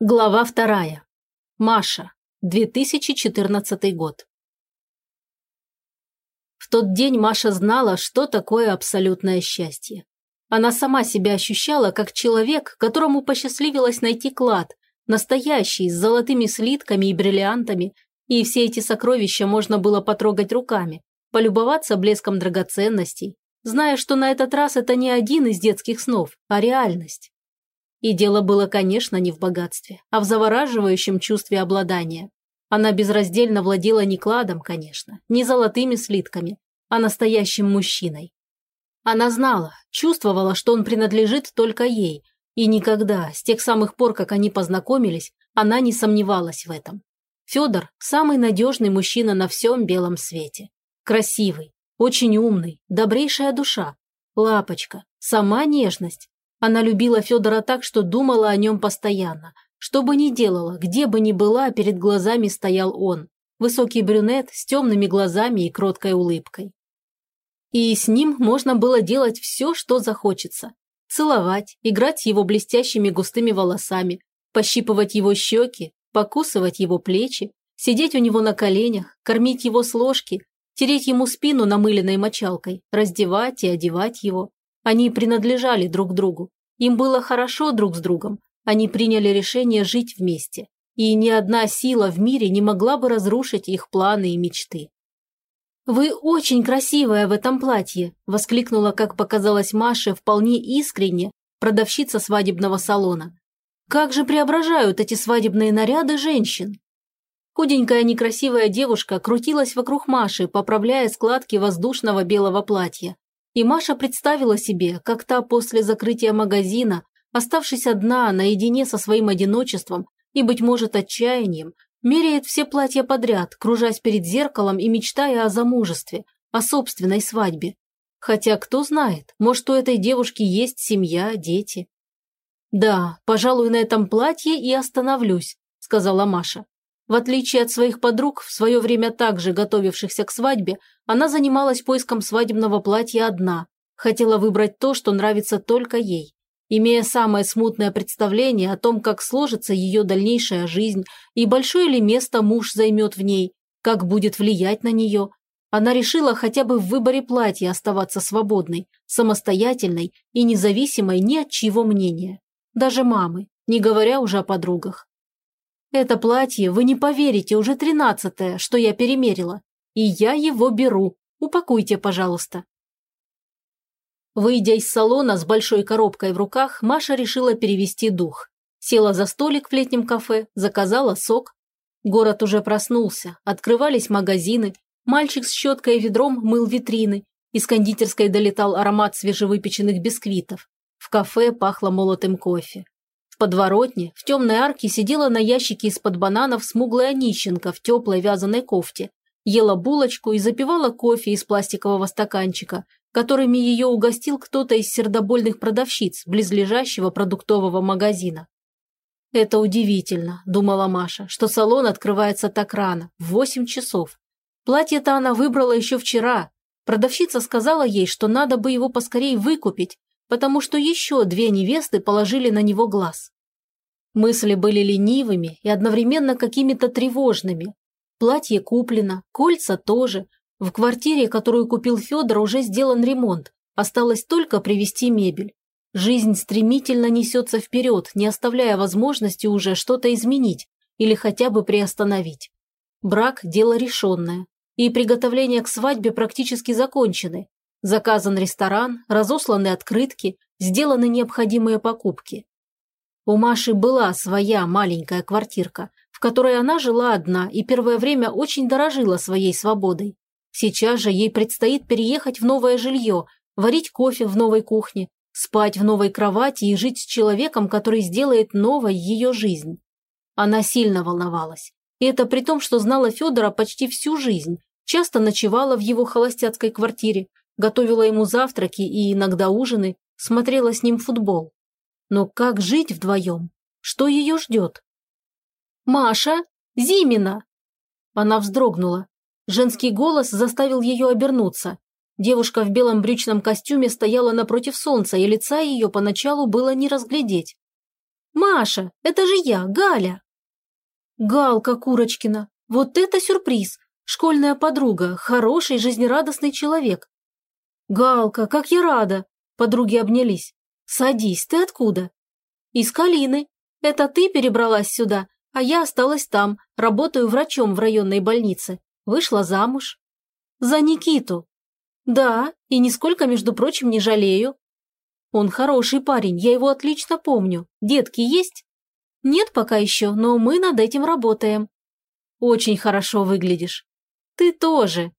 Глава вторая. Маша. 2014 год. В тот день Маша знала, что такое абсолютное счастье. Она сама себя ощущала как человек, которому посчастливилось найти клад, настоящий, с золотыми слитками и бриллиантами, и все эти сокровища можно было потрогать руками, полюбоваться блеском драгоценностей, зная, что на этот раз это не один из детских снов, а реальность. И дело было, конечно, не в богатстве, а в завораживающем чувстве обладания. Она безраздельно владела не кладом, конечно, не золотыми слитками, а настоящим мужчиной. Она знала, чувствовала, что он принадлежит только ей, и никогда, с тех самых пор, как они познакомились, она не сомневалась в этом. Федор – самый надежный мужчина на всем белом свете. Красивый, очень умный, добрейшая душа, лапочка, сама нежность, она любила Федора так, что думала о нем постоянно. Что бы ни делала, где бы ни была, перед глазами стоял он. Высокий брюнет с темными глазами и кроткой улыбкой. И с ним можно было делать все, что захочется. Целовать, играть его блестящими густыми волосами, пощипывать его щеки, покусывать его плечи, сидеть у него на коленях, кормить его с ложки, тереть ему спину намыленной мочалкой, раздевать и одевать его. Они принадлежали друг другу. Им было хорошо друг с другом. Они приняли решение жить вместе. И ни одна сила в мире не могла бы разрушить их планы и мечты. «Вы очень красивая в этом платье!» – воскликнула, как показалось Маше, вполне искренне, продавщица свадебного салона. «Как же преображают эти свадебные наряды женщин!» Худенькая некрасивая девушка крутилась вокруг Маши, поправляя складки воздушного белого платья. И Маша представила себе, как та после закрытия магазина, оставшись одна, наедине со своим одиночеством и, быть может, отчаянием, меряет все платья подряд, кружась перед зеркалом и мечтая о замужестве, о собственной свадьбе. Хотя, кто знает, может, у этой девушки есть семья, дети. «Да, пожалуй, на этом платье и остановлюсь», – сказала Маша. В отличие от своих подруг, в свое время также готовившихся к свадьбе, она занималась поиском свадебного платья одна, хотела выбрать то, что нравится только ей. Имея самое смутное представление о том, как сложится ее дальнейшая жизнь и большое ли место муж займет в ней, как будет влиять на нее, она решила хотя бы в выборе платья оставаться свободной, самостоятельной и независимой ни от чьего мнения. Даже мамы, не говоря уже о подругах. Это платье, вы не поверите, уже тринадцатое, что я перемерила. И я его беру. Упакуйте, пожалуйста. Выйдя из салона с большой коробкой в руках, Маша решила перевести дух. Села за столик в летнем кафе, заказала сок. Город уже проснулся, открывались магазины, мальчик с щеткой и ведром мыл витрины, из кондитерской долетал аромат свежевыпеченных бисквитов. В кафе пахло молотым кофе подворотне в темной арке сидела на ящике из-под бананов смуглая нищенка в теплой вязаной кофте, ела булочку и запивала кофе из пластикового стаканчика, которыми ее угостил кто-то из сердобольных продавщиц близлежащего продуктового магазина. «Это удивительно», – думала Маша, – «что салон открывается так рано, в восемь часов. Платье-то она выбрала еще вчера. Продавщица сказала ей, что надо бы его поскорее выкупить, потому что еще две невесты положили на него глаз. Мысли были ленивыми и одновременно какими-то тревожными. Платье куплено, кольца тоже. В квартире, которую купил Федор, уже сделан ремонт. Осталось только привезти мебель. Жизнь стремительно несется вперед, не оставляя возможности уже что-то изменить или хотя бы приостановить. Брак – дело решенное, и приготовления к свадьбе практически закончены, Заказан ресторан, разосланы открытки, сделаны необходимые покупки. У Маши была своя маленькая квартирка, в которой она жила одна и первое время очень дорожила своей свободой. Сейчас же ей предстоит переехать в новое жилье, варить кофе в новой кухне, спать в новой кровати и жить с человеком, который сделает новой ее жизнь. Она сильно волновалась. И это при том, что знала Федора почти всю жизнь, часто ночевала в его холостяцкой квартире, готовила ему завтраки и иногда ужины, смотрела с ним футбол. Но как жить вдвоем? Что ее ждет? «Маша! Зимина!» Она вздрогнула. Женский голос заставил ее обернуться. Девушка в белом брючном костюме стояла напротив солнца, и лица ее поначалу было не разглядеть. Маша, это же я, Галя!» Галка Курочкина, вот это сюрприз! Школьная подруга, хороший, жизнерадостный человек. Галка, как я рада! Подруги обнялись. Садись, ты откуда? Из Калины. Это ты перебралась сюда, а я осталась там, работаю врачом в районной больнице. Вышла замуж. За Никиту. Да, и нисколько, между прочим, не жалею. Он хороший парень, я его отлично помню. Детки есть? Нет пока еще, но мы над этим работаем. Очень хорошо выглядишь. Ты тоже.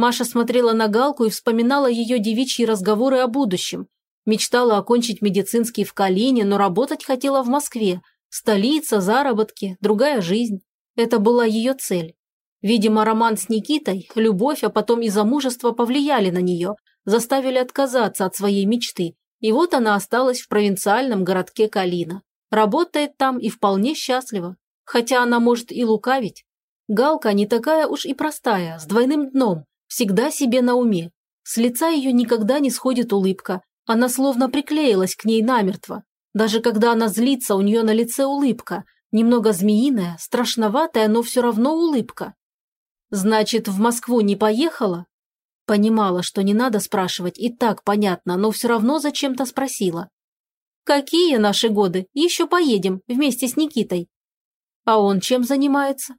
Маша смотрела на Галку и вспоминала ее девичьи разговоры о будущем. Мечтала окончить медицинский в Калине, но работать хотела в Москве. Столица, заработки, другая жизнь. Это была ее цель. Видимо, роман с Никитой, любовь, а потом и замужество повлияли на нее, заставили отказаться от своей мечты. И вот она осталась в провинциальном городке Калина. Работает там и вполне счастлива. Хотя она может и лукавить. Галка не такая уж и простая, с двойным дном, всегда себе на уме. С лица ее никогда не сходит улыбка. Она словно приклеилась к ней намертво. Даже когда она злится, у нее на лице улыбка. Немного змеиная, страшноватая, но все равно улыбка. Значит, в Москву не поехала? Понимала, что не надо спрашивать, и так понятно, но все равно зачем-то спросила. Какие наши годы? Еще поедем вместе с Никитой. А он чем занимается?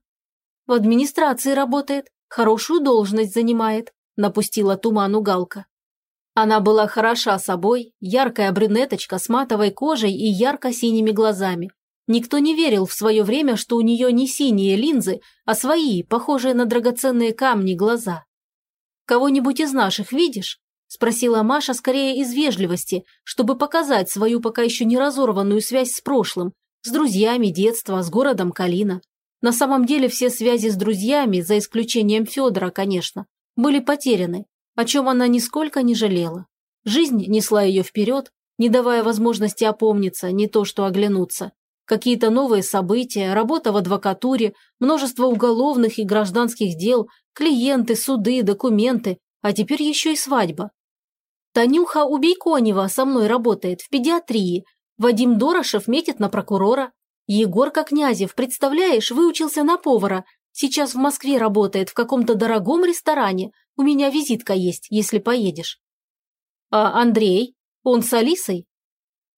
В администрации работает, хорошую должность занимает, напустила туману Галка. Она была хороша собой, яркая брюнеточка с матовой кожей и ярко-синими глазами. Никто не верил в свое время, что у нее не синие линзы, а свои, похожие на драгоценные камни, глаза. «Кого-нибудь из наших видишь?» Спросила Маша скорее из вежливости, чтобы показать свою пока еще не разорванную связь с прошлым, с друзьями детства, с городом Калина. На самом деле все связи с друзьями, за исключением Федора, конечно, были потеряны, о чем она нисколько не жалела. Жизнь несла ее вперед, не давая возможности опомниться, не то что оглянуться. Какие-то новые события, работа в адвокатуре, множество уголовных и гражданских дел, клиенты, суды, документы, а теперь еще и свадьба. Танюха Убейконева со мной работает в педиатрии. Вадим Дорошев метит на прокурора. Егорка Князев, представляешь, выучился на повара. Сейчас в Москве работает в каком-то дорогом ресторане. У меня визитка есть, если поедешь. А Андрей? Он с Алисой?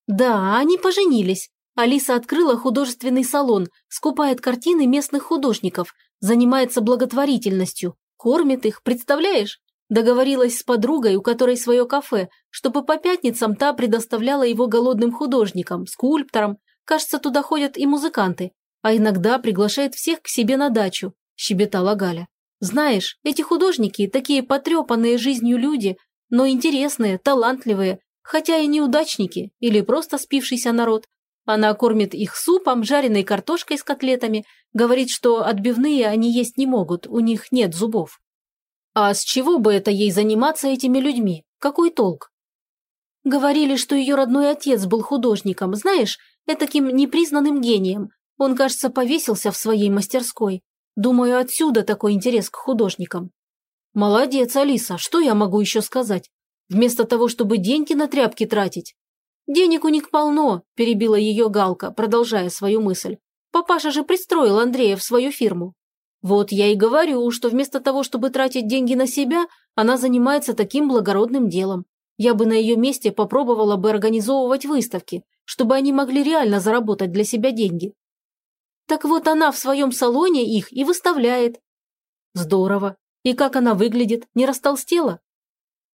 Да, они поженились. Алиса открыла художественный салон, скупает картины местных художников, занимается благотворительностью, кормит их, представляешь? Договорилась с подругой, у которой свое кафе, чтобы по пятницам та предоставляла его голодным художникам, скульпторам. Кажется, туда ходят и музыканты. А иногда приглашает всех к себе на дачу, щебетала Галя. Знаешь, эти художники такие потрепанные жизнью люди, но интересные, талантливые, хотя и неудачники или просто спившийся народ. Она кормит их супом, жареной картошкой с котлетами, говорит, что отбивные они есть не могут, у них нет зубов. А с чего бы это ей заниматься этими людьми? Какой толк? Говорили, что ее родной отец был художником, знаешь, этаким непризнанным гением. Он, кажется, повесился в своей мастерской. Думаю, отсюда такой интерес к художникам. Молодец, Алиса, что я могу еще сказать? Вместо того, чтобы деньги на тряпки тратить. Денег у них полно, перебила ее Галка, продолжая свою мысль. Папаша же пристроил Андрея в свою фирму. Вот я и говорю, что вместо того, чтобы тратить деньги на себя, она занимается таким благородным делом. Я бы на ее месте попробовала бы организовывать выставки, чтобы они могли реально заработать для себя деньги. Так вот она в своем салоне их и выставляет. Здорово. И как она выглядит, не растолстела?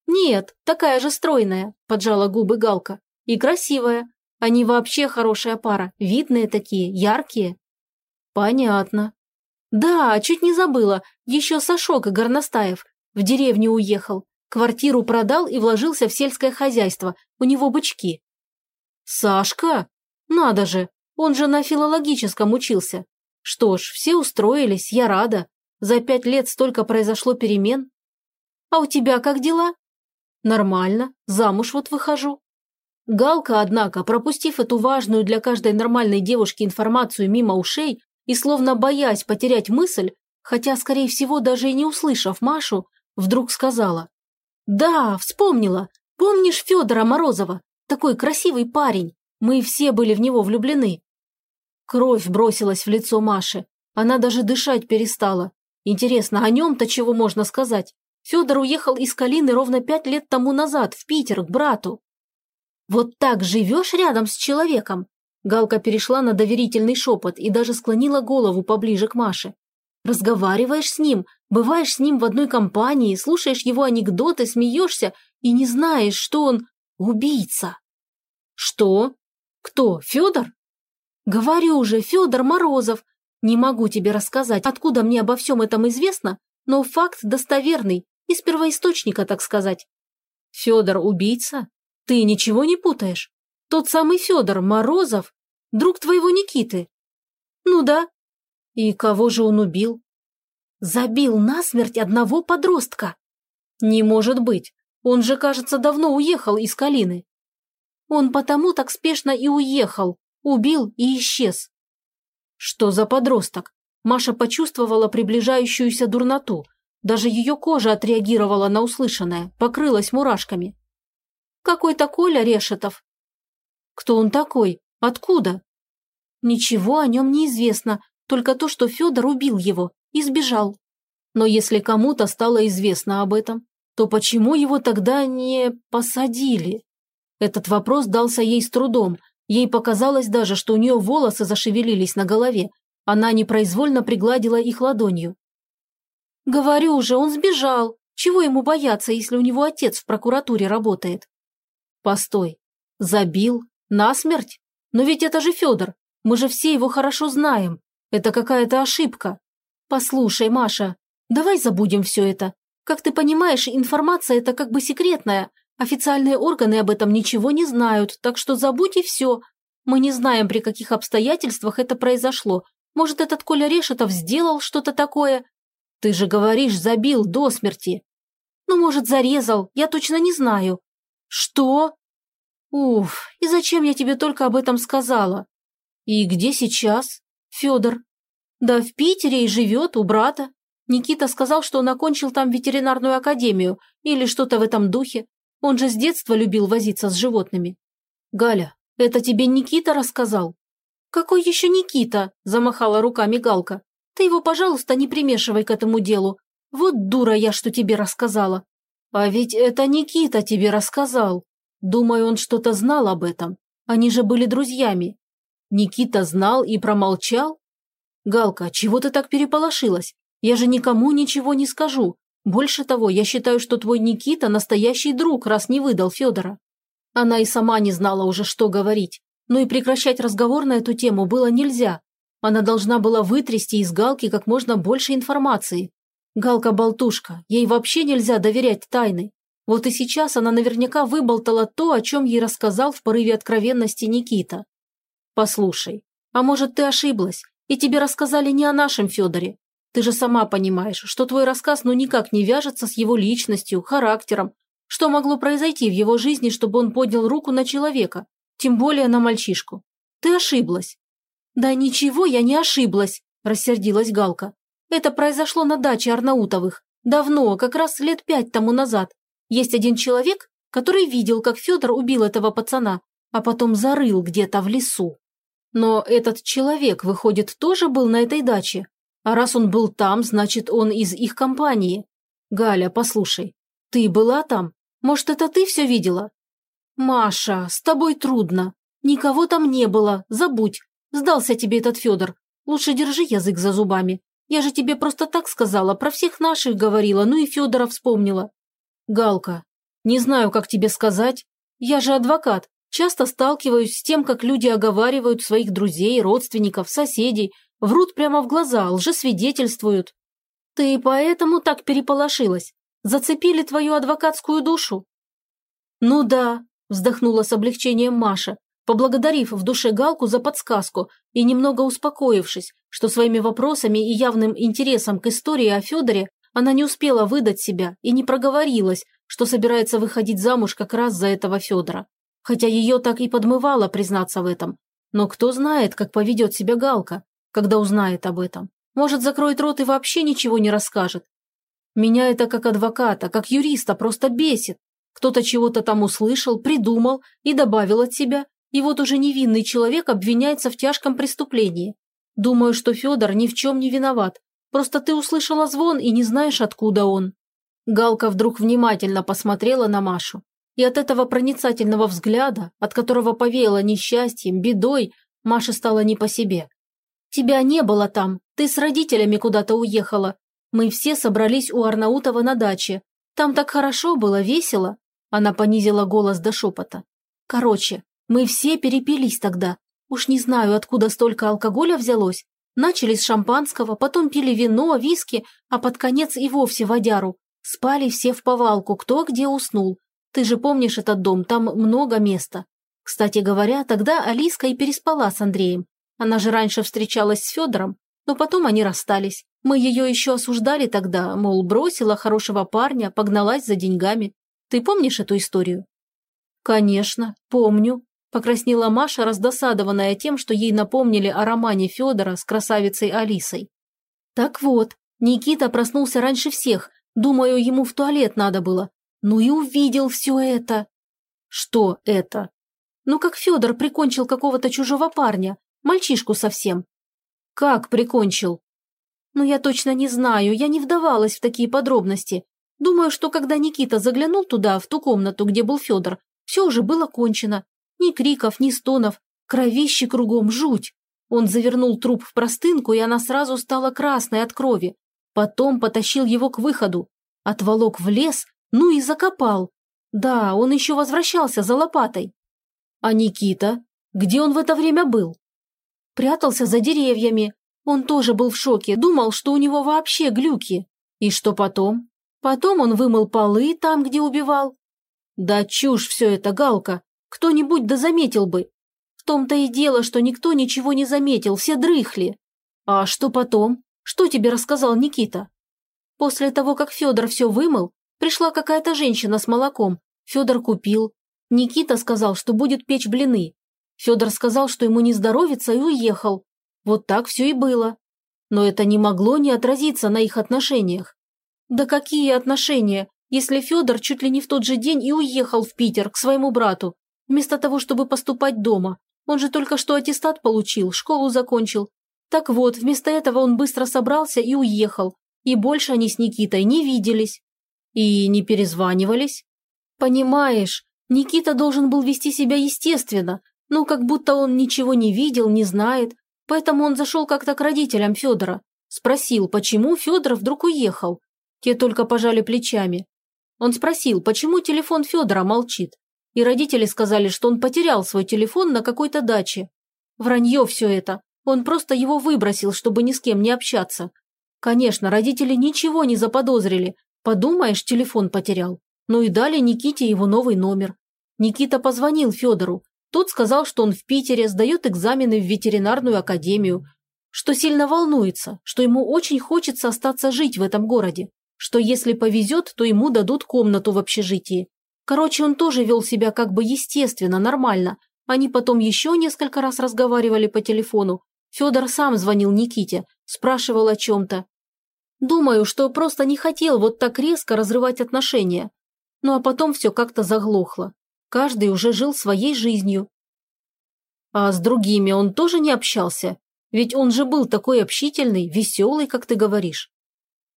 Нет, такая же стройная, поджала губы Галка. И красивая. Они вообще хорошая пара, видные такие, яркие. Понятно, «Да, чуть не забыла. Еще Сашок Горностаев. В деревню уехал. Квартиру продал и вложился в сельское хозяйство. У него бычки». «Сашка? Надо же. Он же на филологическом учился. Что ж, все устроились, я рада. За пять лет столько произошло перемен. А у тебя как дела?» «Нормально. Замуж вот выхожу». Галка, однако, пропустив эту важную для каждой нормальной девушки информацию мимо ушей, и, словно боясь потерять мысль, хотя, скорее всего, даже и не услышав Машу, вдруг сказала. «Да, вспомнила. Помнишь Федора Морозова? Такой красивый парень. Мы все были в него влюблены. Кровь бросилась в лицо Маши. Она даже дышать перестала. Интересно, о нем-то чего можно сказать? Федор уехал из Калины ровно пять лет тому назад, в Питер, к брату. Вот так живешь рядом с человеком? Галка перешла на доверительный шепот и даже склонила голову поближе к Маше. Разговариваешь с ним, бываешь с ним в одной компании, слушаешь его анекдоты, смеешься и не знаешь, что он убийца. Что? Кто, Федор? Говорю же, Федор Морозов. Не могу тебе рассказать, откуда мне обо всем этом известно, но факт достоверный, из первоисточника, так сказать. Федор убийца? Ты ничего не путаешь? Тот самый Федор Морозов, друг твоего Никиты. Ну да. И кого же он убил? Забил насмерть одного подростка. Не может быть. Он же, кажется, давно уехал из Калины. Он потому так спешно и уехал, убил и исчез. Что за подросток? Маша почувствовала приближающуюся дурноту. Даже ее кожа отреагировала на услышанное, покрылась мурашками. Какой-то Коля Решетов. Кто он такой? Откуда? Ничего о нем не известно, только то, что Федор убил его и сбежал. Но если кому-то стало известно об этом, то почему его тогда не посадили? Этот вопрос дался ей с трудом. Ей показалось даже, что у нее волосы зашевелились на голове. Она непроизвольно пригладила их ладонью. «Говорю же, он сбежал. Чего ему бояться, если у него отец в прокуратуре работает?» «Постой. Забил? Насмерть? Но ведь это же Федор. Мы же все его хорошо знаем. Это какая-то ошибка. Послушай, Маша, давай забудем все это. Как ты понимаешь, информация это как бы секретная. Официальные органы об этом ничего не знают, так что забудь и все. Мы не знаем, при каких обстоятельствах это произошло. Может, этот Коля Решетов сделал что-то такое? Ты же говоришь, забил до смерти. Ну, может, зарезал, я точно не знаю. Что? Уф, и зачем я тебе только об этом сказала? И где сейчас? Федор. Да в Питере и живет у брата. Никита сказал, что он окончил там ветеринарную академию или что-то в этом духе. Он же с детства любил возиться с животными. Галя, это тебе Никита рассказал? Какой еще Никита? Замахала руками Галка. Ты его, пожалуйста, не примешивай к этому делу. Вот дура я, что тебе рассказала. А ведь это Никита тебе рассказал. Думаю, он что-то знал об этом. Они же были друзьями. Никита знал и промолчал? Галка, чего ты так переполошилась? Я же никому ничего не скажу. Больше того, я считаю, что твой Никита настоящий друг, раз не выдал Федора. Она и сама не знала уже, что говорить. Но и прекращать разговор на эту тему было нельзя. Она должна была вытрясти из Галки как можно больше информации. Галка-болтушка, ей вообще нельзя доверять тайны. Вот и сейчас она наверняка выболтала то, о чем ей рассказал в порыве откровенности Никита. Послушай, а может ты ошиблась, и тебе рассказали не о нашем Федоре, ты же сама понимаешь, что твой рассказ ну никак не вяжется с его личностью, характером. Что могло произойти в его жизни, чтобы он поднял руку на человека, тем более на мальчишку? Ты ошиблась». «Да ничего я не ошиблась», – рассердилась Галка. «Это произошло на даче Арнаутовых. Давно, как раз лет пять тому назад. Есть один человек, который видел, как Федор убил этого пацана, а потом зарыл где-то в лесу. Но этот человек, выходит, тоже был на этой даче, а раз он был там, значит, он из их компании. Галя, послушай, ты была там? Может, это ты все видела? Маша, с тобой трудно. Никого там не было, забудь. Сдался тебе этот Федор. Лучше держи язык за зубами. Я же тебе просто так сказала, про всех наших говорила, ну и Федора вспомнила. Галка, не знаю, как тебе сказать. Я же адвокат. Часто сталкиваюсь с тем, как люди оговаривают своих друзей, родственников, соседей, Врут прямо в глаза, лжесвидетельствуют. Ты поэтому так переполошилась? Зацепили твою адвокатскую душу? Ну да, вздохнула с облегчением Маша, поблагодарив в душе Галку за подсказку и немного успокоившись, что своими вопросами и явным интересом к истории о Федоре она не успела выдать себя и не проговорилась, что собирается выходить замуж как раз за этого Федора. Хотя ее так и подмывало признаться в этом. Но кто знает, как поведет себя Галка когда узнает об этом. Может, закроет рот и вообще ничего не расскажет. Меня это как адвоката, как юриста просто бесит. Кто-то чего-то там услышал, придумал и добавил от себя, И вот уже невинный человек обвиняется в тяжком преступлении. Думаю, что Федор ни в чем не виноват. Просто ты услышала звон и не знаешь, откуда он». Галка вдруг внимательно посмотрела на Машу. И от этого проницательного взгляда, от которого повеяло несчастьем, бедой, Маше стало не по себе. «Тебя не было там, ты с родителями куда-то уехала. Мы все собрались у Арнаутова на даче. Там так хорошо было, весело». Она понизила голос до шепота. «Короче, мы все перепились тогда. Уж не знаю, откуда столько алкоголя взялось. Начали с шампанского, потом пили вино, виски, а под конец и вовсе водяру. Спали все в повалку, кто где уснул. Ты же помнишь этот дом, там много места. Кстати говоря, тогда Алиска и переспала с Андреем. Она же раньше встречалась с Федором, но потом они расстались. Мы ее еще осуждали тогда, мол, бросила хорошего парня, погналась за деньгами. Ты помнишь эту историю? Конечно, помню, Покраснела Маша, раздосадованная тем, что ей напомнили о романе Федора с красавицей Алисой. Так вот, Никита проснулся раньше всех, думаю, ему в туалет надо было. Ну и увидел все это. Что это? Ну как Федор прикончил какого-то чужого парня, мальчишку совсем. Как прикончил? Ну я точно не знаю, я не вдавалась в такие подробности. Думаю, что когда Никита заглянул туда, в ту комнату, где был Федор, все уже было кончено. Ни криков, ни стонов, кровище кругом, жуть. Он завернул труп в простынку, и она сразу стала красной от крови. Потом потащил его к выходу, отволок в лес, ну и закопал. Да, он еще возвращался за лопатой. А Никита? Где он в это время был? Прятался за деревьями. Он тоже был в шоке, думал, что у него вообще глюки. И что потом? Потом он вымыл полы там, где убивал. Да чушь все это, Галка. Кто-нибудь да заметил бы. В том-то и дело, что никто ничего не заметил, все дрыхли. А что потом? Что тебе рассказал Никита? После того, как Федор все вымыл, пришла какая-то женщина с молоком. Федор купил. Никита сказал, что будет печь блины. Федор сказал, что ему не здоровится и уехал. Вот так все и было. Но это не могло не отразиться на их отношениях. Да какие отношения, если Федор чуть ли не в тот же день и уехал в Питер к своему брату, Вместо того, чтобы поступать дома. Он же только что аттестат получил, школу закончил. Так вот, вместо этого он быстро собрался и уехал. И больше они с Никитой не виделись. И не перезванивались. Понимаешь, Никита должен был вести себя естественно, ну, как будто он ничего не видел, не знает. Поэтому он зашел как-то к родителям Федора. Спросил, почему Федор вдруг уехал. Те только пожали плечами. Он спросил, почему телефон Федора молчит и родители сказали, что он потерял свой телефон на какой-то даче. Вранье все это. Он просто его выбросил, чтобы ни с кем не общаться. Конечно, родители ничего не заподозрили. Подумаешь, телефон потерял. Ну и дали Никите его новый номер. Никита позвонил Федору. Тот сказал, что он в Питере сдает экзамены в ветеринарную академию, что сильно волнуется, что ему очень хочется остаться жить в этом городе, что если повезет, то ему дадут комнату в общежитии. Короче, он тоже вел себя как бы естественно, нормально. Они потом еще несколько раз разговаривали по телефону. Федор сам звонил Никите, спрашивал о чем-то. Думаю, что просто не хотел вот так резко разрывать отношения. Ну а потом все как-то заглохло. Каждый уже жил своей жизнью. А с другими он тоже не общался? Ведь он же был такой общительный, веселый, как ты говоришь.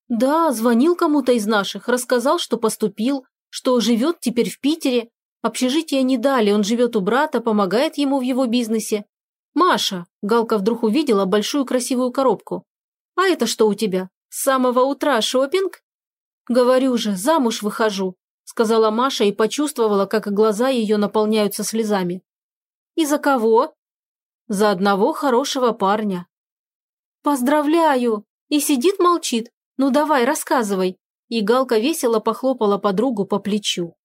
Да, звонил кому-то из наших, рассказал, что поступил, что живет теперь в Питере. Общежитие не дали, он живет у брата, помогает ему в его бизнесе. «Маша!» – Галка вдруг увидела большую красивую коробку. «А это что у тебя? С самого утра шопинг?» «Говорю же, замуж выхожу», – сказала Маша и почувствовала, как глаза ее наполняются слезами. «И за кого?» «За одного хорошего парня». «Поздравляю!» И сидит молчит. «Ну давай, рассказывай», и Галка весело похлопала подругу по плечу.